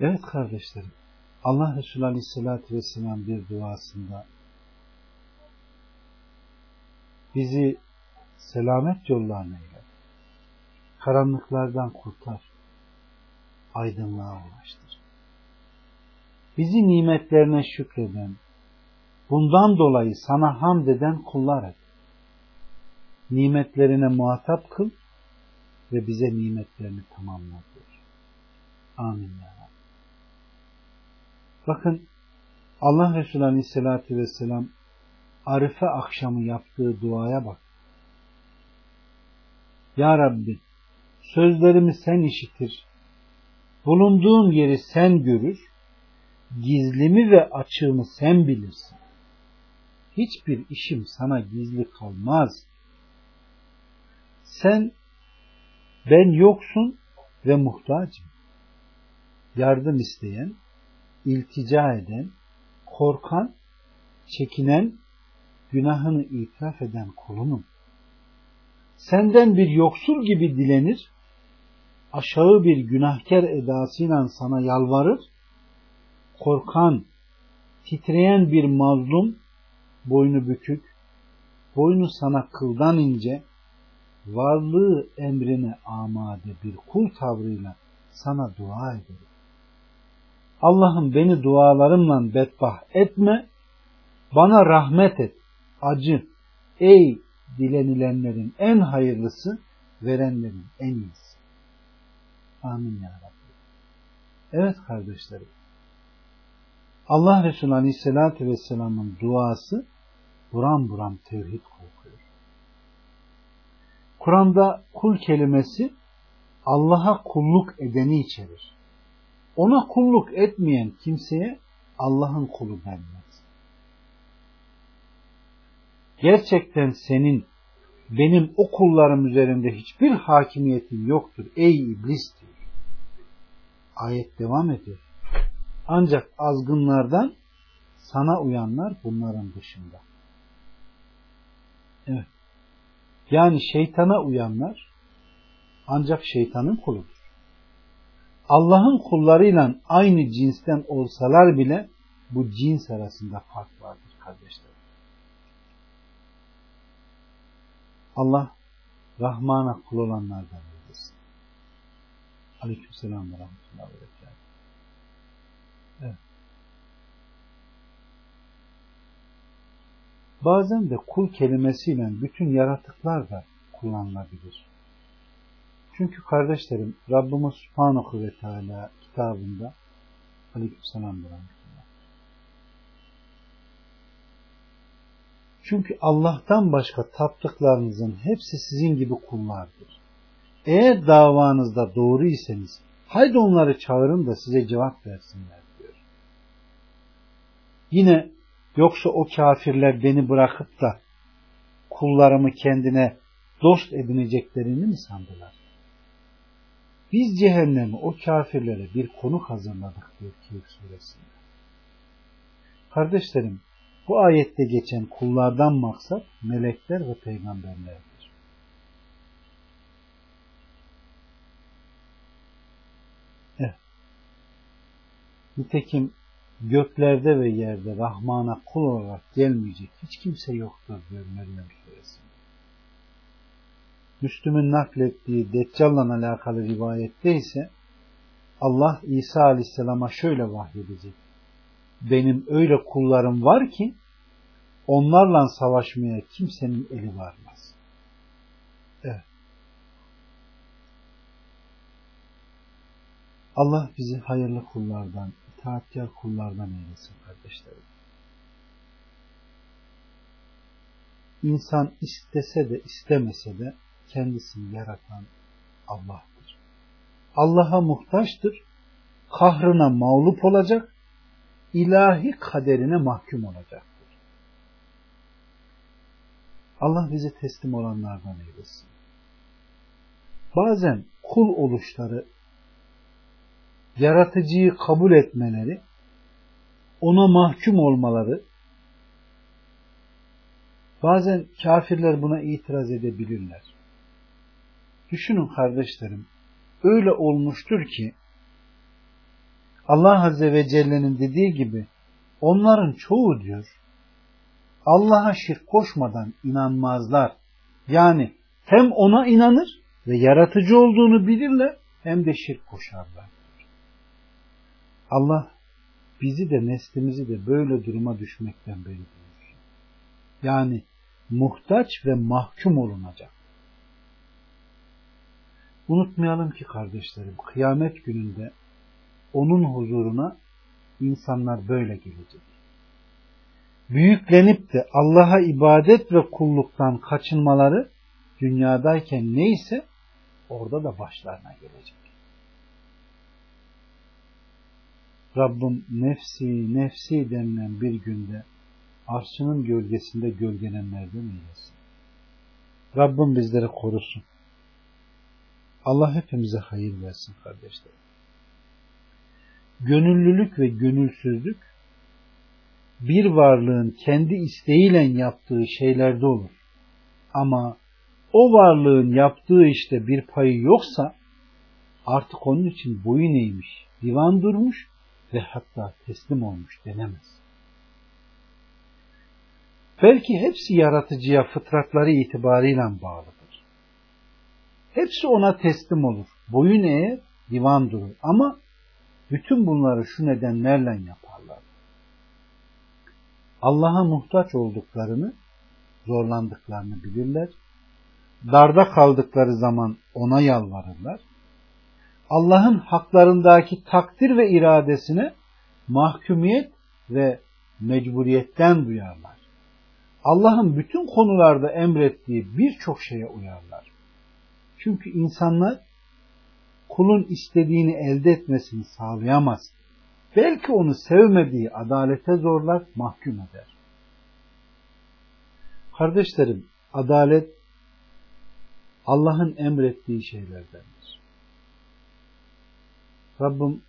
Speaker 1: Evet kardeşlerim, Allah Resulü Aleyhisselatü Vesselam bir duasında bizi selamet yollarına ile karanlıklardan kurtar, aydınlığa ulaştır. Bizi nimetlerine şükreden, bundan dolayı sana hamd eden kullar et. Nimetlerine muhatap kıl ve bize nimetlerini tamamla diyor. Amin ya Bakın Allah Resulü Aleyhisselatü Vesselam Arife akşamı yaptığı duaya bak. Ya Rabbi sözlerimi sen işitir, bulunduğum yeri sen görür, gizlimi ve açığımı sen bilirsin. Hiçbir işim sana gizli kalmaz. Sen ben yoksun ve muhtacım. Yardım isteyen, iltica eden, korkan, çekinen, günahını itiraf eden kulunum. Senden bir yoksul gibi dilenir, aşağı bir günahkar edasıyla sana yalvarır, korkan, titreyen bir mazlum, boynu bükük, boynu sana kıldan ince, varlığı emrine amade bir kul tavrıyla sana dua ederim. Allah'ım beni dualarımla bedbah etme, bana rahmet et, acı. Ey dilenilenlerin en hayırlısı, verenlerin en iyisi. Amin ya Rabbi. Evet kardeşlerim. Allah Resulü Aleyhisselatü Vesselam'ın duası buram buram tevhid kokuyor. Kur'an'da kul kelimesi Allah'a kulluk edeni içerir. Ona kulluk etmeyen kimseye Allah'ın kulu denmez. Gerçekten senin benim o kullarım üzerinde hiçbir hakimiyetin yoktur ey iblis diyor. Ayet devam ediyor. Ancak azgınlardan sana uyanlar bunların dışında. Evet. Yani şeytana uyanlar ancak şeytanın kuludur. Allah'ın kullarıyla aynı cinsten olsalar bile bu cins arasında fark vardır kardeşler. Allah Rahman'a kul olanlardan eylesin. Aleykümselam ve rahmetullahi ve berekatuhu. Bazen de kul kelimesiyle bütün yaratıklar da kullanılabilir. Çünkü kardeşlerim Rabbimiz Subhanahu ve Teala kitabında Aleykümselam ve Çünkü Allah'tan başka taptıklarınızın hepsi sizin gibi kullardır. Eğer davanızda doğru iseniz haydi onları çağırın da size cevap versinler diyor. Yine yoksa o kafirler beni bırakıp da kullarımı kendine dost edineceklerini mi sandılar? Biz cehennemi o kafirlere bir konuk hazırladık diyor Keyif suresinde. Kardeşlerim bu ayette geçen kullardan maksat melekler ve peygamberlerdir. Evet. Nitekim göklerde ve yerde Rahman'a kul olarak gelmeyecek hiç kimse yoktur diyor Meryem suresinde. Müslüm'ün naklettiği Deccal'la alakalı rivayette ise Allah İsa Aleyhisselam'a şöyle vahyedecek. Benim öyle kullarım var ki onlarla savaşmaya kimsenin eli varmaz. Evet. Allah bizi hayırlı kullardan, itaatkar kullardan eylesin kardeşlerim. İnsan istese de istemese de kendisini yaratan Allah'tır. Allah'a muhtaçtır, kahrına mağlup olacak, ilahi kaderine mahkum olacaktır. Allah bize teslim olanlardan eylesin. Bazen kul oluşları, yaratıcıyı kabul etmeleri, ona mahkum olmaları, bazen kafirler buna itiraz edebilirler. Düşünün kardeşlerim, öyle olmuştur ki Allah Azze ve Celle'nin dediği gibi onların çoğu diyor Allah'a şirk koşmadan inanmazlar. Yani hem ona inanır ve yaratıcı olduğunu bilirler hem de şirk koşarlar. Allah bizi de neslimizi de böyle duruma düşmekten beri buyursun. Yani muhtaç ve mahkum olunacak. Unutmayalım ki kardeşlerim kıyamet gününde onun huzuruna insanlar böyle gelecek. Büyüklenip de Allah'a ibadet ve kulluktan kaçınmaları dünyadayken neyse orada da başlarına gelecek. Rabbim nefsi nefsi denilen bir günde arşının gölgesinde gölgelenlerden eylesin. Rabbim bizleri korusun. Allah hepimize hayır versin kardeşlerim. Gönüllülük ve gönülsüzlük bir varlığın kendi isteğiyle yaptığı şeylerde olur. Ama o varlığın yaptığı işte bir payı yoksa artık onun için boyun eğmiş, divan durmuş ve hatta teslim olmuş denemez. Belki hepsi yaratıcıya fıtratları itibarıyla bağlıdır. Hepsi ona teslim olur. Boyun eğer, divan durur. Ama bütün bunları şu nedenlerle yaparlar. Allah'a muhtaç olduklarını, zorlandıklarını bilirler. Darda kaldıkları zaman ona yalvarırlar. Allah'ın haklarındaki takdir ve iradesine mahkumiyet ve mecburiyetten duyarlar. Allah'ın bütün konularda emrettiği birçok şeye uyarlar. Çünkü insanlar kulun istediğini elde etmesini sağlayamaz. Belki onu sevmediği adalete zorlar, mahkum eder. Kardeşlerim, adalet Allah'ın emrettiği şeylerdendir. Rabbim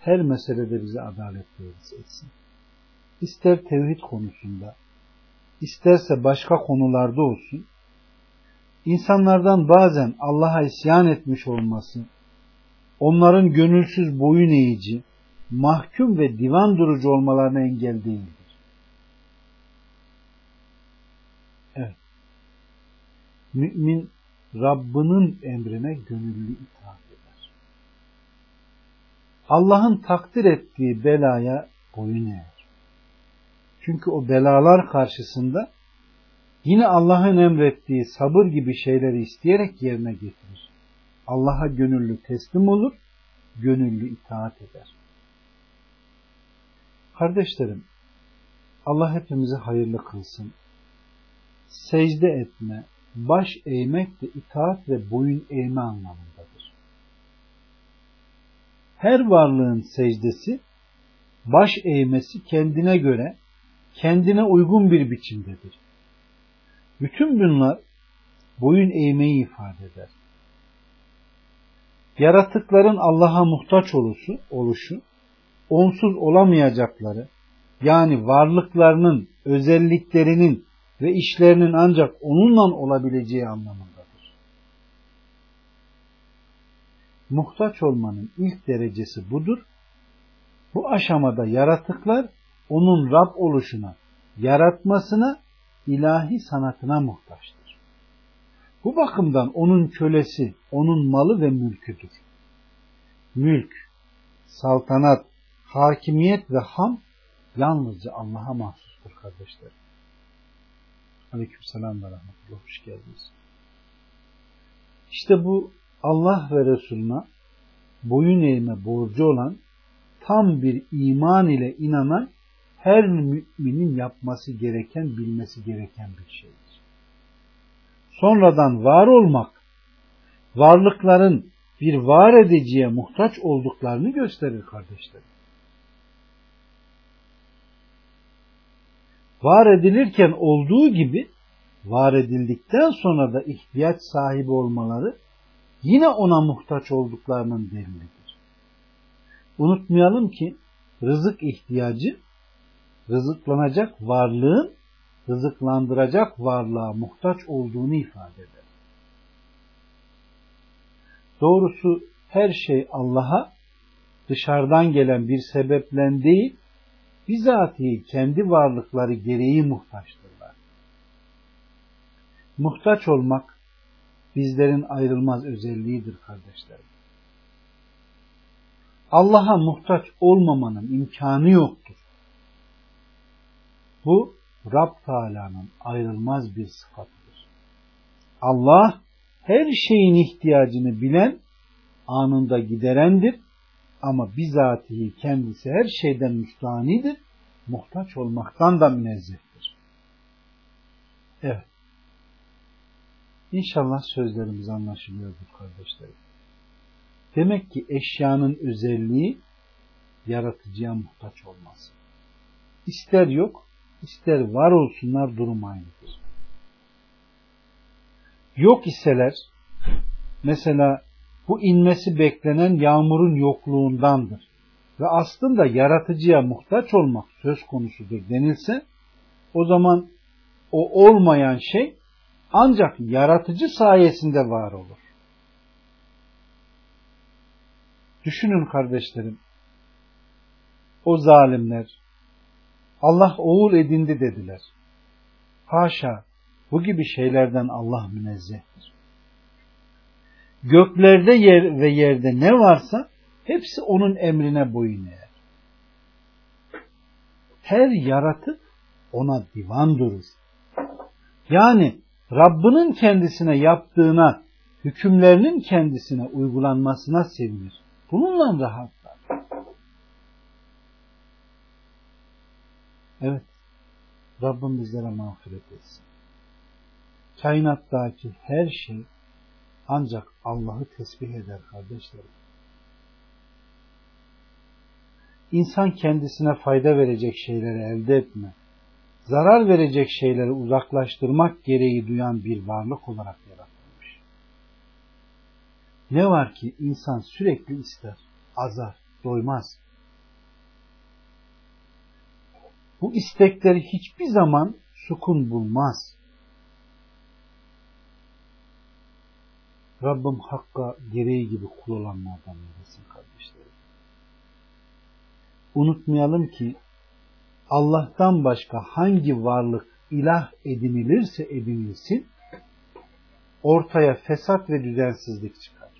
Speaker 1: her meselede bize adalet verisi etsin. İster tevhid konusunda, isterse başka konularda olsun, insanlardan bazen Allah'a isyan etmiş olması, onların gönülsüz boyun eğici, mahkum ve divan durucu olmalarına engel değildir. Evet. Mümin Rabbinin emrine gönüllü itaat eder. Allah'ın takdir ettiği belaya boyun eğer. Çünkü o belalar karşısında yine Allah'ın emrettiği sabır gibi şeyleri isteyerek yerine getirir. Allah'a gönüllü teslim olur, gönüllü itaat eder. Kardeşlerim, Allah hepimizi hayırlı kılsın. Secde etme, baş eğmek de itaat ve boyun eğme anlamındadır. Her varlığın secdesi, baş eğmesi kendine göre, kendine uygun bir biçimdedir. Bütün bunlar boyun eğmeyi ifade eder. Yaratıkların Allah'a muhtaç oluşu, oluşu, onsuz olamayacakları, yani varlıklarının, özelliklerinin ve işlerinin ancak onunla olabileceği anlamındadır. Muhtaç olmanın ilk derecesi budur. Bu aşamada yaratıklar onun Rab oluşuna, yaratmasına, ilahi sanatına muhtaçtır. Bu bakımdan onun kölesi, onun malı ve mülküdür. Mülk, saltanat, hakimiyet ve ham yalnızca Allah'a mahsustur kardeşlerim. Aleyküm selam ve rahmetullah. Hoş geldiniz. İşte bu Allah ve Resulüne boyun eğme borcu olan tam bir iman ile inanan her müminin yapması gereken, bilmesi gereken bir şeydir. Sonradan var olmak, varlıkların bir var ediciye muhtaç olduklarını gösterir kardeşlerim. var edilirken olduğu gibi var edildikten sonra da ihtiyaç sahibi olmaları yine ona muhtaç olduklarının delilidir. Unutmayalım ki rızık ihtiyacı rızıklanacak varlığın rızıklandıracak varlığa muhtaç olduğunu ifade eder. Doğrusu her şey Allah'a dışarıdan gelen bir sebeplen değil, bizatihi kendi varlıkları gereği muhtaçtırlar. Muhtaç olmak bizlerin ayrılmaz özelliğidir kardeşlerim. Allah'a muhtaç olmamanın imkanı yoktur. Bu Rab Teala'nın ayrılmaz bir sıfatıdır. Allah her şeyin ihtiyacını bilen, anında giderendir ama bizatihi kendisi her şeyden müstahanidir, muhtaç olmaktan da münezzehtir. Evet. İnşallah sözlerimiz anlaşılıyordur kardeşlerim. Demek ki eşyanın özelliği yaratıcıya muhtaç olması. İster yok, ister var olsunlar durum aynıdır. Yok iseler, mesela bu inmesi beklenen yağmurun yokluğundandır. Ve aslında yaratıcıya muhtaç olmak söz konusudur denilse, o zaman o olmayan şey ancak yaratıcı sayesinde var olur. Düşünün kardeşlerim, o zalimler Allah oğul edindi dediler. Haşa, bu gibi şeylerden Allah münezzehtir. Göklerde yer ve yerde ne varsa hepsi onun emrine boyun eğer. Her yaratık ona divan durur. Yani Rabbinin kendisine yaptığına hükümlerinin kendisine uygulanmasına sevinir. Bununla rahatlar. Evet. Rabbim bizlere mağfiret etsin. Kainattaki her şey ancak Allah'ı tesbih eder kardeşlerim. İnsan kendisine fayda verecek şeyleri elde etme, zarar verecek şeyleri uzaklaştırmak gereği duyan bir varlık olarak yaratılmış. Ne var ki insan sürekli ister, azar, doymaz. Bu istekleri hiçbir zaman sukun bulmaz. Rabbim hakka gereği gibi kul olanlardan eylesin kardeşlerim. Unutmayalım ki Allah'tan başka hangi varlık ilah edinilirse edinilsin ortaya fesat ve düzensizlik çıkar.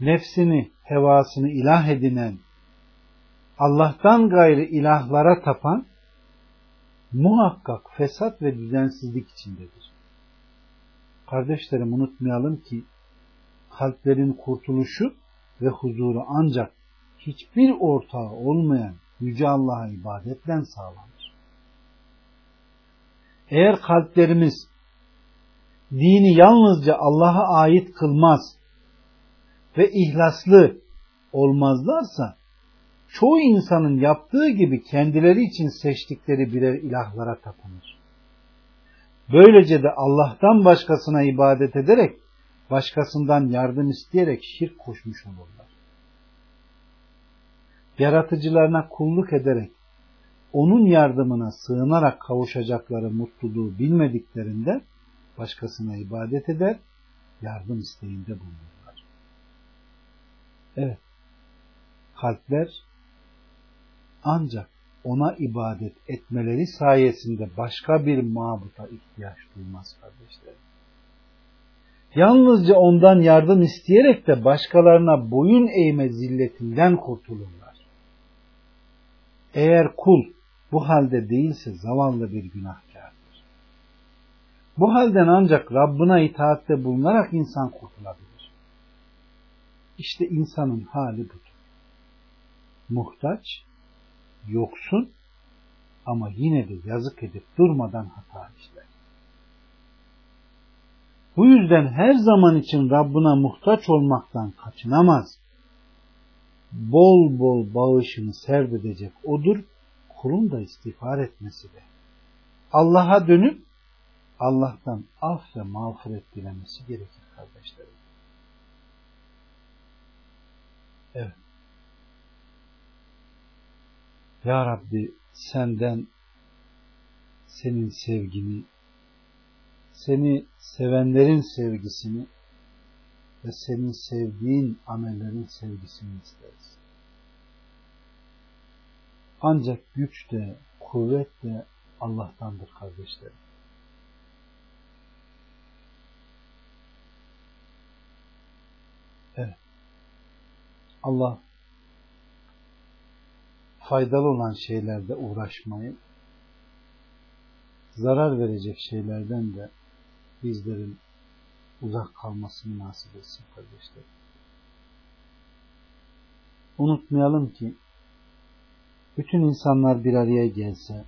Speaker 1: Nefsini, hevasını ilah edinen, Allah'tan gayrı ilahlara tapan muhakkak fesat ve düzensizlik içindedir. Kardeşlerim unutmayalım ki kalplerin kurtuluşu ve huzuru ancak hiçbir ortağı olmayan Yüce Allah'a ibadetle sağlanır. Eğer kalplerimiz dini yalnızca Allah'a ait kılmaz ve ihlaslı olmazlarsa çoğu insanın yaptığı gibi kendileri için seçtikleri birer ilahlara tapınır. Böylece de Allah'tan başkasına ibadet ederek başkasından yardım isteyerek şirk koşmuş olurlar. Yaratıcılarına kulluk ederek onun yardımına sığınarak kavuşacakları mutluluğu bilmediklerinden başkasına ibadet eder, yardım isteğinde bulunurlar. Evet, kalpler ancak ona ibadet etmeleri sayesinde başka bir mabuta ihtiyaç duymaz kardeşlerim. Yalnızca ondan yardım isteyerek de başkalarına boyun eğme zilletinden kurtulurlar. Eğer kul bu halde değilse zavallı bir günahkardır. Bu halden ancak Rabbine itaatte bulunarak insan kurtulabilir. İşte insanın hali budur. Muhtaç, yoksun ama yine de yazık edip durmadan hata işler. Bu yüzden her zaman için Rabbına muhtaç olmaktan kaçınamaz. Bol bol bağışını serdedecek odur, kulun da istiğfar etmesi de. Allah'a dönüp Allah'tan af ve mağfiret dilemesi gerekir kardeşlerim. Evet. Ya Rabbi senden senin sevgini, seni sevenlerin sevgisini ve senin sevdiğin amellerin sevgisini isteriz. Ancak güç de, kuvvet de Allah'tandır kardeşlerim. Evet. Allah faydalı olan şeylerde uğraşmayı, zarar verecek şeylerden de bizlerin uzak kalmasını nasip etsin kardeşler. Unutmayalım ki bütün insanlar bir araya gelse,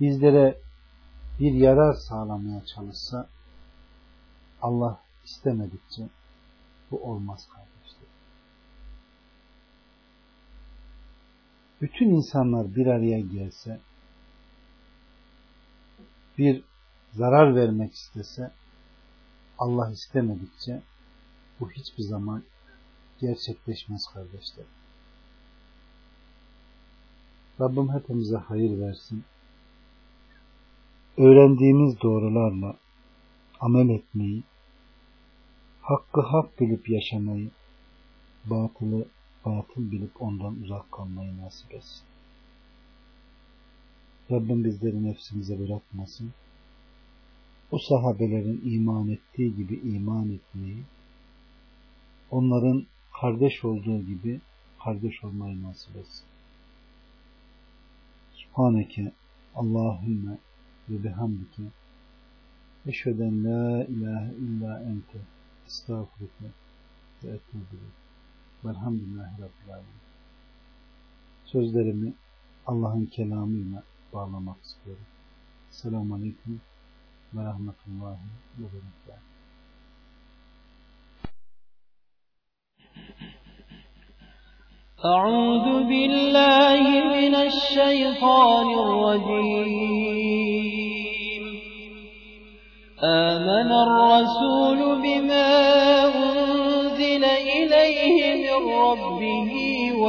Speaker 1: bizlere bir yarar sağlamaya çalışsa, Allah istemedikçe bu olmaz kardeşler. Bütün insanlar bir araya gelse, bir zarar vermek istese, Allah istemedikçe bu hiçbir zaman gerçekleşmez kardeşler. Rabbim hepimize hayır versin. Öğrendiğimiz doğrularla amel etmeyi, hakkı hak bilip yaşamayı, batılı batıl bilip ondan uzak kalmayı nasip etsin. Rabbim bizleri nefsimize bırakmasın. O sahabelerin iman ettiği gibi iman etmeyi, onların kardeş olduğu gibi kardeş olmayı nasip etsin. Subhaneke Allahümme ve bihamdike Eşheden la ilahe illa ente estağfurullah ve etûbü Velhamdülillahi Rabbil Alemin. Sözlerimi Allah'ın kelamıyla bağlamak istiyorum. Selamun Aleyküm ve Rahmetullahi ve Berekatuhu.
Speaker 2: أعوذ بالله من الشيطان الرجيم آمن الرسول بما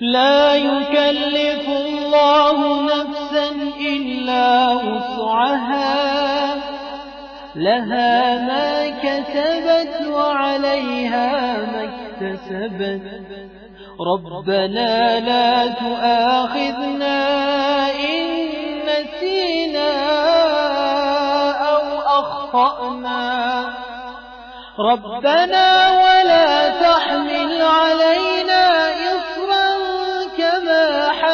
Speaker 2: لا يكلف الله نفسا إلا وسعها. لها ما كسبت وعليها ما اكتسبت. ربنا لا تؤاخذنا إن نسينا أو أخطأنا. ربنا ولا تحمل علينا